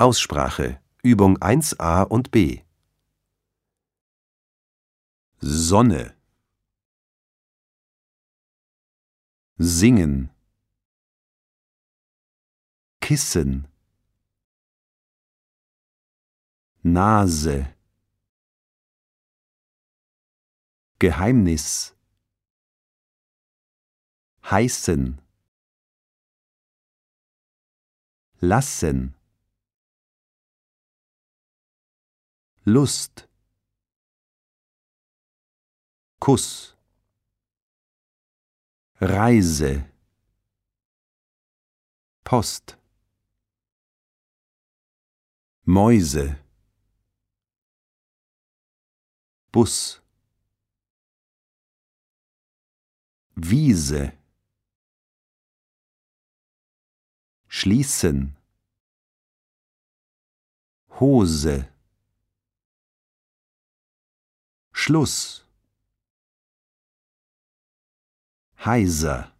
Aussprache. Übung 1a und b. Sonne. Singen. Kissen. Nase. Geheimnis. Heißen. Lassen Lust. Kuss. Reise. Post. Mäuse. Bus. Wiese. Schließen. Hose Schluss. Heiser